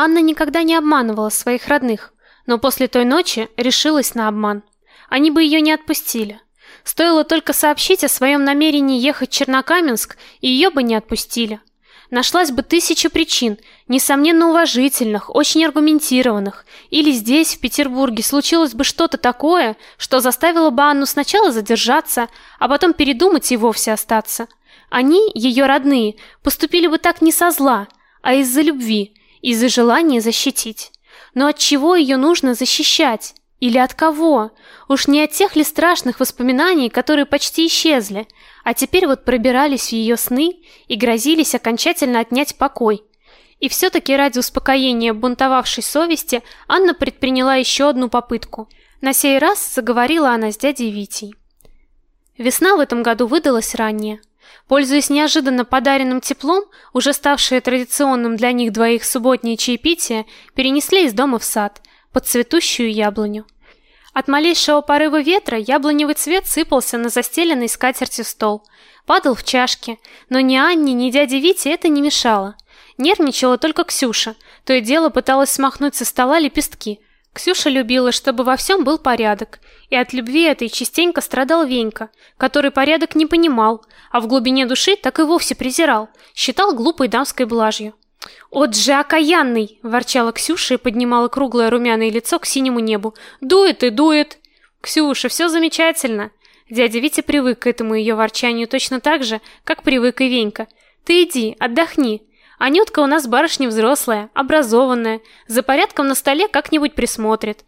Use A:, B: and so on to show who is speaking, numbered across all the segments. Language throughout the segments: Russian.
A: Анна никогда не обманывала своих родных, но после той ночи решилась на обман. Они бы ее не отпустили. Стоило только сообщить о своем намерении ехать в Чернокаменск, и ее бы не отпустили. Нашлась бы тысяча причин, несомненно уважительных, очень аргументированных. Или здесь, в Петербурге, случилось бы что-то такое, что заставило бы Анну сначала задержаться, а потом передумать и вовсе остаться. Они, ее родные, поступили бы так не со зла, а из-за любви, из-за желания защитить. Но от чего ее нужно защищать? Или от кого? Уж не от тех ли страшных воспоминаний, которые почти исчезли, а теперь вот пробирались в ее сны и грозились окончательно отнять покой. И все таки ради успокоения бунтовавшей совести Анна предприняла еще одну попытку. На сей раз заговорила она с дядей Витей. Весна в этом году выдалась ранняя. Пользуясь неожиданно подаренным теплом, уже ставшее традиционным для них двоих субботнее чаепитие перенесли из дома в сад, под цветущую яблоню. От малейшего порыва ветра яблоневый цвет сыпался на застеленный скатертью стол, падал в чашки, но ни Анне, ни дяде Вите это не мешало. Нервничала только Ксюша, то и дело пыталась смахнуть со стола лепестки. Ксюша любила, чтобы во всем был порядок, и от любви этой частенько страдал Венька, который порядок не понимал, а в глубине души так и вовсе презирал, считал глупой дамской блажью. «От же окаянный!» – ворчала Ксюша и поднимала круглое румяное лицо к синему небу. «Дует и дует!» «Ксюша, все замечательно!» Дядя Витя привык к этому ее ворчанию точно так же, как привык и Венька. «Ты иди, отдохни. Анютка у нас барышня взрослая, образованная, за порядком на столе как-нибудь присмотрит».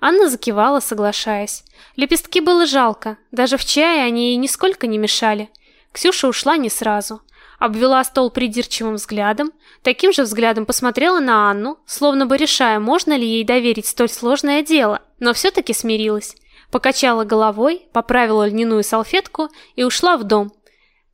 A: Анна закивала, соглашаясь. Лепестки было жалко, даже в чае они ей нисколько не мешали. Ксюша ушла не сразу обвела стол придирчивым взглядом, таким же взглядом посмотрела на Анну, словно бы решая, можно ли ей доверить столь сложное дело, но все таки смирилась. Покачала головой, поправила льняную салфетку и ушла в дом.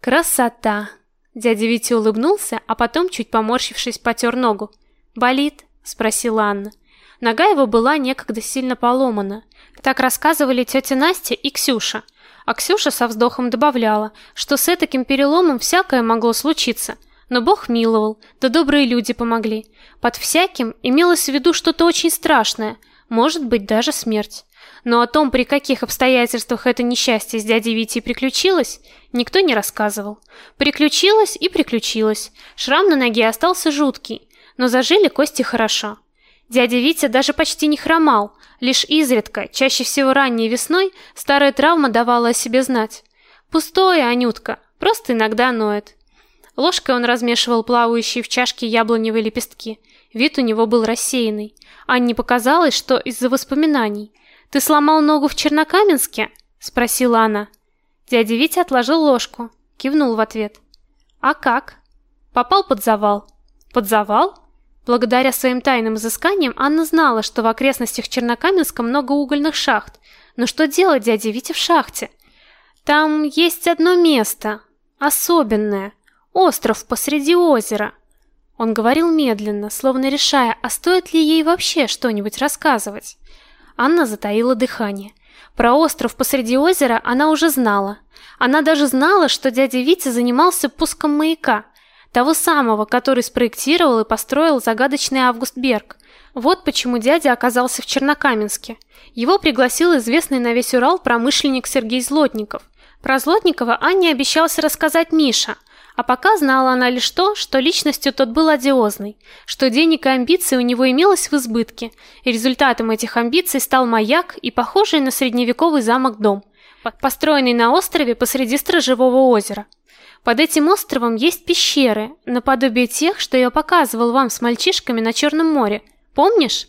A: Красота. Дядя Витя улыбнулся, а потом, чуть поморщившись, потер ногу. Болит? спросила Анна. Нога его была некогда сильно поломана. Так рассказывали тетя Настя и Ксюша. А Ксюша со вздохом добавляла, что с таким переломом всякое могло случиться. Но Бог миловал, да добрые люди помогли. Под всяким имелось в виду что-то очень страшное, может быть, даже смерть. Но о том, при каких обстоятельствах это несчастье с дядей Витей приключилось, никто не рассказывал. Приключилось и приключилось. Шрам на ноге остался жуткий, но зажили кости хорошо. Дядя Витя даже почти не хромал, лишь изредка, чаще всего ранней весной, старая травма давала о себе знать. Пустое, Анютка, просто иногда ноет. Ложкой он размешивал плавающие в чашке яблоневые лепестки. Вид у него был рассеянный. Анне показалось, что из-за воспоминаний. «Ты сломал ногу в Чернокаменске?» – спросила она. Дядя Витя отложил ложку, кивнул в ответ. «А как?» «Попал под завал». «Под завал?» Благодаря своим тайным изысканиям Анна знала, что в окрестностях Чернокаменска много угольных шахт. Но что делать дяде Вите в шахте? Там есть одно место, особенное, остров посреди озера. Он говорил медленно, словно решая, а стоит ли ей вообще что-нибудь рассказывать. Анна затаила дыхание. Про остров посреди озера она уже знала. Она даже знала, что дядя Витя занимался пуском маяка – того самого, который спроектировал и построил загадочный Август Берг. Вот почему дядя оказался в Чернокаменске. Его пригласил известный на весь Урал промышленник Сергей Злотников. Про Злотникова Анне обещался рассказать Миша, а пока знала она лишь то, что личностью тот был одиозный, что денег и амбиций у него имелось в избытке, и результатом этих амбиций стал маяк и похожий на средневековый замок дом, построенный на острове посреди сторожевого озера. Под этим островом есть пещеры, наподобие тех, что я показывал вам с мальчишками на Черном море. Помнишь?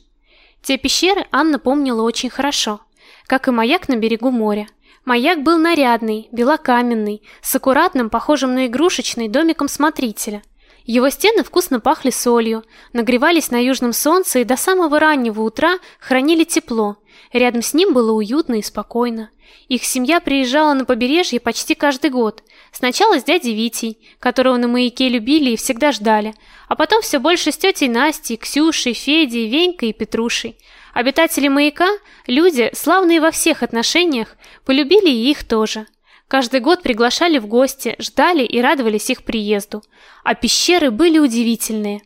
A: Те пещеры Анна помнила очень хорошо, как и маяк на берегу моря. Маяк был нарядный, белокаменный, с аккуратным, похожим на игрушечный домиком смотрителя. Его стены вкусно пахли солью, нагревались на южном солнце и до самого раннего утра хранили тепло. Рядом с ним было уютно и спокойно. Их семья приезжала на побережье почти каждый год. Сначала с дядей Витей, которого на маяке любили и всегда ждали, а потом все больше с тетей Настей, Ксюшей, Федей, Венькой и Петрушей. Обитатели маяка, люди, славные во всех отношениях, полюбили и их тоже. Каждый год приглашали в гости, ждали и радовались их приезду. А пещеры были удивительные.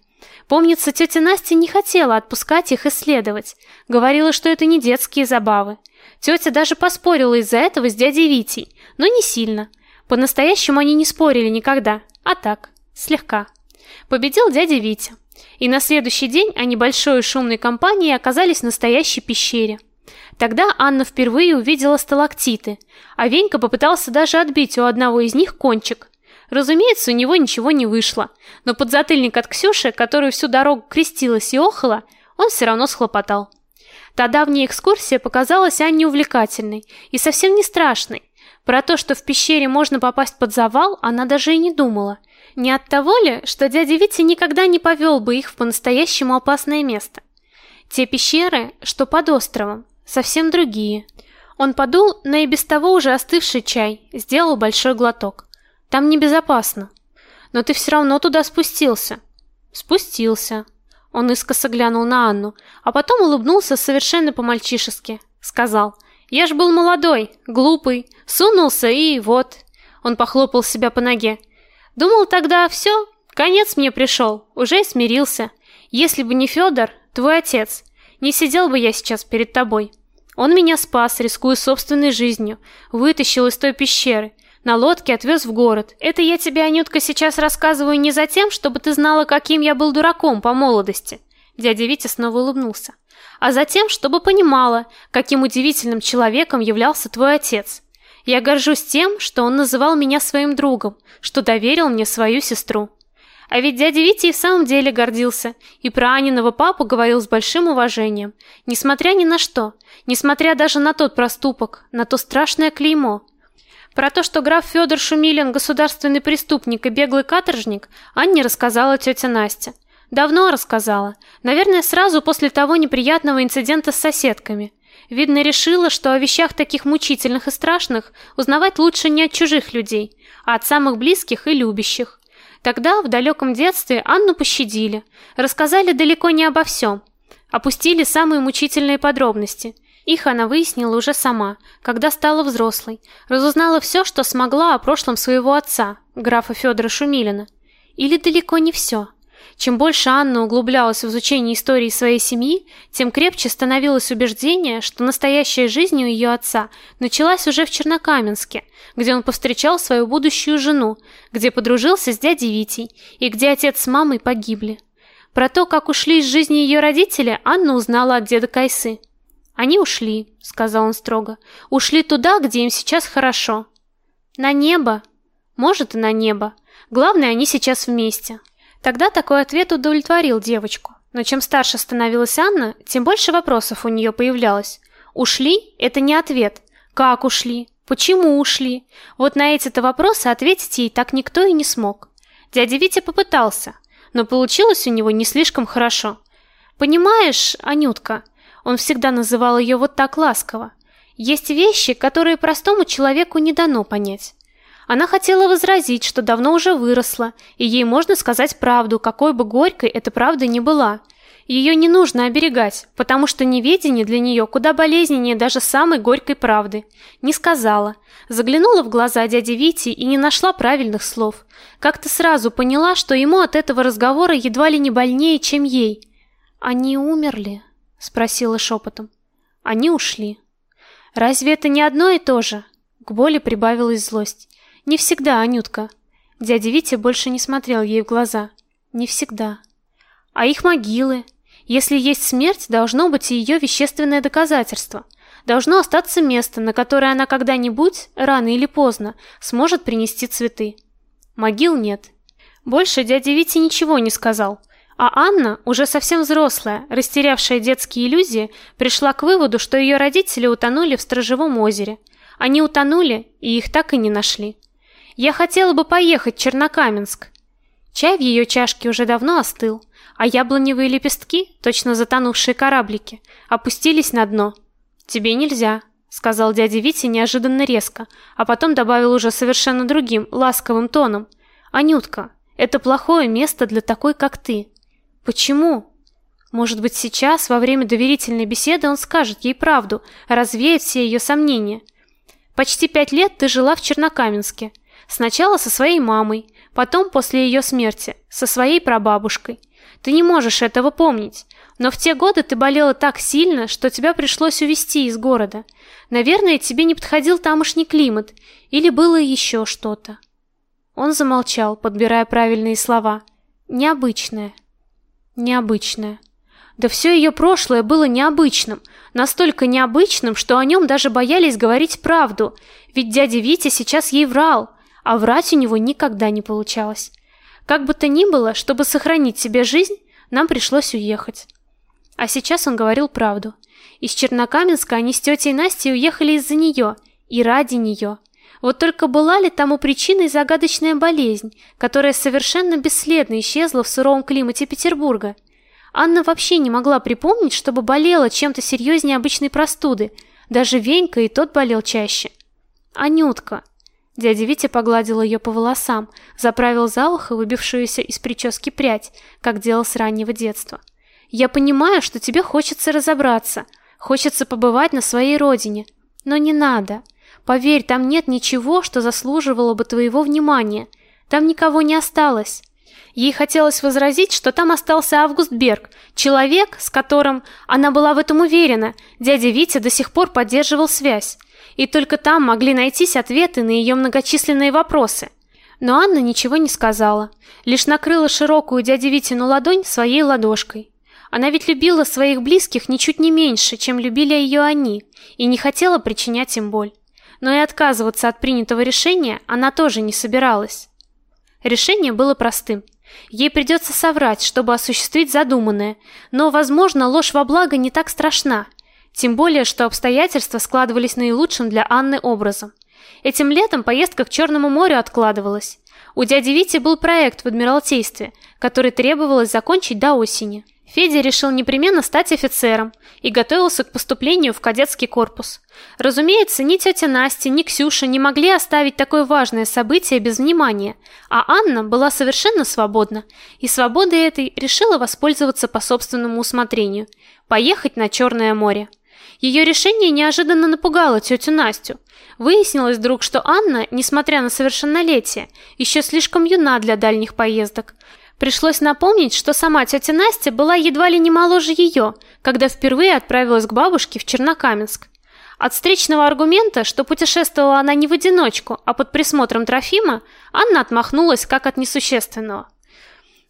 A: Помнится, тетя Настя не хотела отпускать их исследовать. Говорила, что это не детские забавы. Тетя даже поспорила из-за этого с дядей Витей, но не сильно. По-настоящему они не спорили никогда, а так, слегка. Победил дядя Витя. И на следующий день они большой и шумной компанией оказались в настоящей пещере. Тогда Анна впервые увидела сталактиты, а Венька попытался даже отбить у одного из них кончик. Разумеется, у него ничего не вышло, но подзатыльник от Ксюши, которую всю дорогу крестилась и охала, он все равно схлопотал. Та давняя экскурсия показалась Анне увлекательной и совсем не страшной. Про то, что в пещере можно попасть под завал, она даже и не думала. Не от того ли, что дядя Витя никогда не повел бы их в по-настоящему опасное место. Те пещеры, что под островом, совсем другие. Он подул на и без того уже остывший чай, сделал большой глоток. Там небезопасно. Но ты все равно туда спустился. Спустился. Он искоса глянул на Анну, а потом улыбнулся совершенно по-мальчишески. Сказал, я ж был молодой, глупый, сунулся и вот. Он похлопал себя по ноге. Думал тогда все, конец мне пришел, уже смирился. Если бы не Федор, твой отец, не сидел бы я сейчас перед тобой. Он меня спас, рискуя собственной жизнью, вытащил из той пещеры, на лодке отвез в город. Это я тебе, Анютка, сейчас рассказываю не за тем, чтобы ты знала, каким я был дураком по молодости. Дядя Витя снова улыбнулся. А за тем, чтобы понимала, каким удивительным человеком являлся твой отец. Я горжусь тем, что он называл меня своим другом, что доверил мне свою сестру. А ведь дядя Витя и в самом деле гордился, и про Аниного папу говорил с большим уважением, несмотря ни на что, несмотря даже на тот проступок, на то страшное клеймо. Про то, что граф Федор Шумилин государственный преступник и беглый каторжник, Анне рассказала тетя Настя. Давно рассказала. Наверное, сразу после того неприятного инцидента с соседками. Видно, решила, что о вещах таких мучительных и страшных узнавать лучше не от чужих людей, а от самых близких и любящих. Тогда, в далеком детстве, Анну пощадили, рассказали далеко не обо всем, опустили самые мучительные подробности – их она выяснила уже сама, когда стала взрослой, разузнала все, что смогла о прошлом своего отца, графа Федора Шумилина. Или далеко не все. Чем больше Анна углублялась в изучение истории своей семьи, тем крепче становилось убеждение, что настоящая жизнь у ее отца началась уже в Чернокаменске, где он повстречал свою будущую жену, где подружился с дядей Витей и где отец с мамой погибли. Про то, как ушли из жизни ее родители, Анна узнала от деда Кайсы. Они ушли, сказал он строго. Ушли туда, где им сейчас хорошо. На небо. Может, и на небо. Главное, они сейчас вместе. Тогда такой ответ удовлетворил девочку. Но чем старше становилась Анна, тем больше вопросов у нее появлялось. Ушли это не ответ. Как ушли? Почему ушли? Вот на эти-то вопросы ответить ей так никто и не смог. Дядя Витя попытался, но получилось у него не слишком хорошо. Понимаешь, Анютка, он всегда называл ее вот так ласково. Есть вещи, которые простому человеку не дано понять. Она хотела возразить, что давно уже выросла, и ей можно сказать правду, какой бы горькой эта правда ни была. Ее не нужно оберегать, потому что неведение для нее куда болезненнее даже самой горькой правды. Не сказала. Заглянула в глаза дяди Вити и не нашла правильных слов. Как-то сразу поняла, что ему от этого разговора едва ли не больнее, чем ей. Они умерли спросила шепотом. Они ушли. Разве это не одно и то же? К боли прибавилась злость. Не всегда, Анютка. Дядя Витя больше не смотрел ей в глаза. Не всегда. А их могилы? Если есть смерть, должно быть и ее вещественное доказательство. Должно остаться место, на которое она когда-нибудь, рано или поздно, сможет принести цветы. Могил нет. Больше дядя Витя ничего не сказал. А Анна, уже совсем взрослая, растерявшая детские иллюзии, пришла к выводу, что ее родители утонули в Стражевом озере. Они утонули, и их так и не нашли. Я хотела бы поехать в Чернокаменск. Чай в ее чашке уже давно остыл, а яблоневые лепестки, точно затонувшие кораблики, опустились на дно. Тебе нельзя, сказал дядя Витя неожиданно резко, а потом добавил уже совершенно другим, ласковым тоном: "Анютка, это плохое место для такой, как ты. Почему? Может быть, сейчас, во время доверительной беседы, он скажет ей правду, развеет все ее сомнения. Почти пять лет ты жила в Чернокаменске. Сначала со своей мамой, потом после ее смерти со своей прабабушкой. Ты не можешь этого помнить. Но в те годы ты болела так сильно, что тебя пришлось увезти из города. Наверное, тебе не подходил тамошний климат, или было еще что-то. Он замолчал, подбирая правильные слова. Необычное. Необычное. Да все ее прошлое было необычным, настолько необычным, что о нем даже боялись говорить правду, ведь дядя Витя сейчас ей врал, а врать у него никогда не получалось. Как бы то ни было, чтобы сохранить себе жизнь, нам пришлось уехать. А сейчас он говорил правду. Из Чернокаменска они с тетей Настей уехали из-за нее и ради нее. Вот только была ли тому причиной загадочная болезнь, которая совершенно бесследно исчезла в суровом климате Петербурга? Анна вообще не могла припомнить, чтобы болела чем-то серьезнее обычной простуды. Даже Венька и тот болел чаще. Анютка. Дядя Витя погладил ее по волосам, заправил за ухо выбившуюся из прически прядь, как делал с раннего детства. Я понимаю, что тебе хочется разобраться, хочется побывать на своей родине, но не надо. Поверь, там нет ничего, что заслуживало бы твоего внимания. Там никого не осталось. Ей хотелось возразить, что там остался Август Берг, человек, с которым она была в этом уверена. Дядя Витя до сих пор поддерживал связь, и только там могли найтись ответы на ее многочисленные вопросы. Но Анна ничего не сказала, лишь накрыла широкую дяде Витину ладонь своей ладошкой. Она ведь любила своих близких ничуть не меньше, чем любили ее они, и не хотела причинять им боль. Но и отказываться от принятого решения она тоже не собиралась. Решение было простым – Ей придется соврать, чтобы осуществить задуманное, но, возможно, ложь во благо не так страшна, тем более, что обстоятельства складывались наилучшим для Анны образом. Этим летом поездка к Черному морю откладывалась. У дяди Вити был проект в Адмиралтействе, который требовалось закончить до осени. Федя решил непременно стать офицером и готовился к поступлению в кадетский корпус. Разумеется, ни тетя Настя, ни Ксюша не могли оставить такое важное событие без внимания, а Анна была совершенно свободна, и свободой этой решила воспользоваться по собственному усмотрению – поехать на Черное море. Ее решение неожиданно напугало тетю Настю. Выяснилось вдруг, что Анна, несмотря на совершеннолетие, еще слишком юна для дальних поездок – Пришлось напомнить, что сама тетя Настя была едва ли не моложе ее, когда впервые отправилась к бабушке в Чернокаменск. От встречного аргумента, что путешествовала она не в одиночку, а под присмотром Трофима, Анна отмахнулась как от несущественного.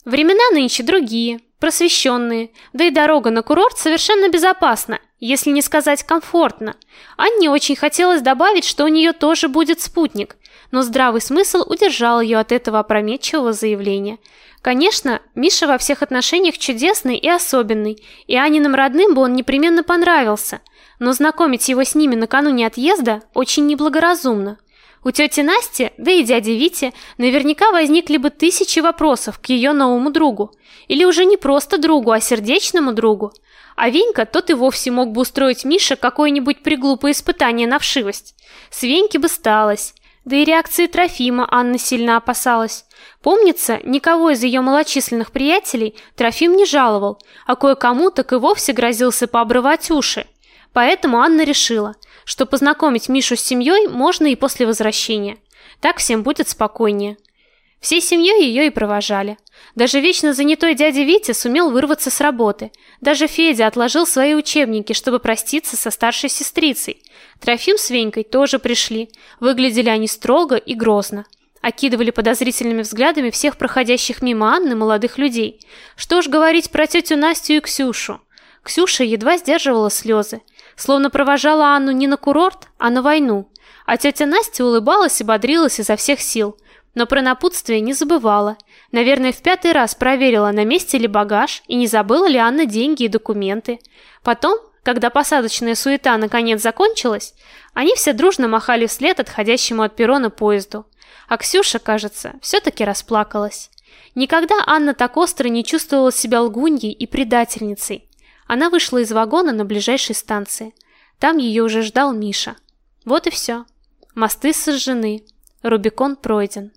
A: Времена нынче другие, просвещенные, да и дорога на курорт совершенно безопасна, если не сказать комфортно. Анне очень хотелось добавить, что у нее тоже будет спутник, но здравый смысл удержал ее от этого опрометчивого заявления – Конечно, Миша во всех отношениях чудесный и особенный, и Аниным родным бы он непременно понравился, но знакомить его с ними накануне отъезда очень неблагоразумно. У тети Насти, да и дяди Вити, наверняка возникли бы тысячи вопросов к ее новому другу. Или уже не просто другу, а сердечному другу. А Венька тот и вовсе мог бы устроить Мише какое-нибудь приглупое испытание на вшивость. С Веньки бы сталось. Да и реакции Трофима Анна сильно опасалась. Помнится, никого из ее малочисленных приятелей Трофим не жаловал, а кое-кому так и вовсе грозился пообрывать уши. Поэтому Анна решила, что познакомить Мишу с семьей можно и после возвращения. Так всем будет спокойнее. Всей семьей ее и провожали. Даже вечно занятой дядя Витя сумел вырваться с работы. Даже Федя отложил свои учебники, чтобы проститься со старшей сестрицей. Трофим с Венькой тоже пришли. Выглядели они строго и грозно. Окидывали подозрительными взглядами всех проходящих мимо Анны молодых людей. Что ж говорить про тетю Настю и Ксюшу. Ксюша едва сдерживала слезы, словно провожала Анну не на курорт, а на войну. А тетя Настя улыбалась и бодрилась изо всех сил – но про напутствие не забывала. Наверное, в пятый раз проверила, на месте ли багаж и не забыла ли Анна деньги и документы. Потом, когда посадочная суета наконец закончилась, они все дружно махали вслед отходящему от перрона поезду. А Ксюша, кажется, все-таки расплакалась. Никогда Анна так остро не чувствовала себя лгуньей и предательницей. Она вышла из вагона на ближайшей станции. Там ее уже ждал Миша. Вот и все. Мосты сожжены. Рубикон пройден.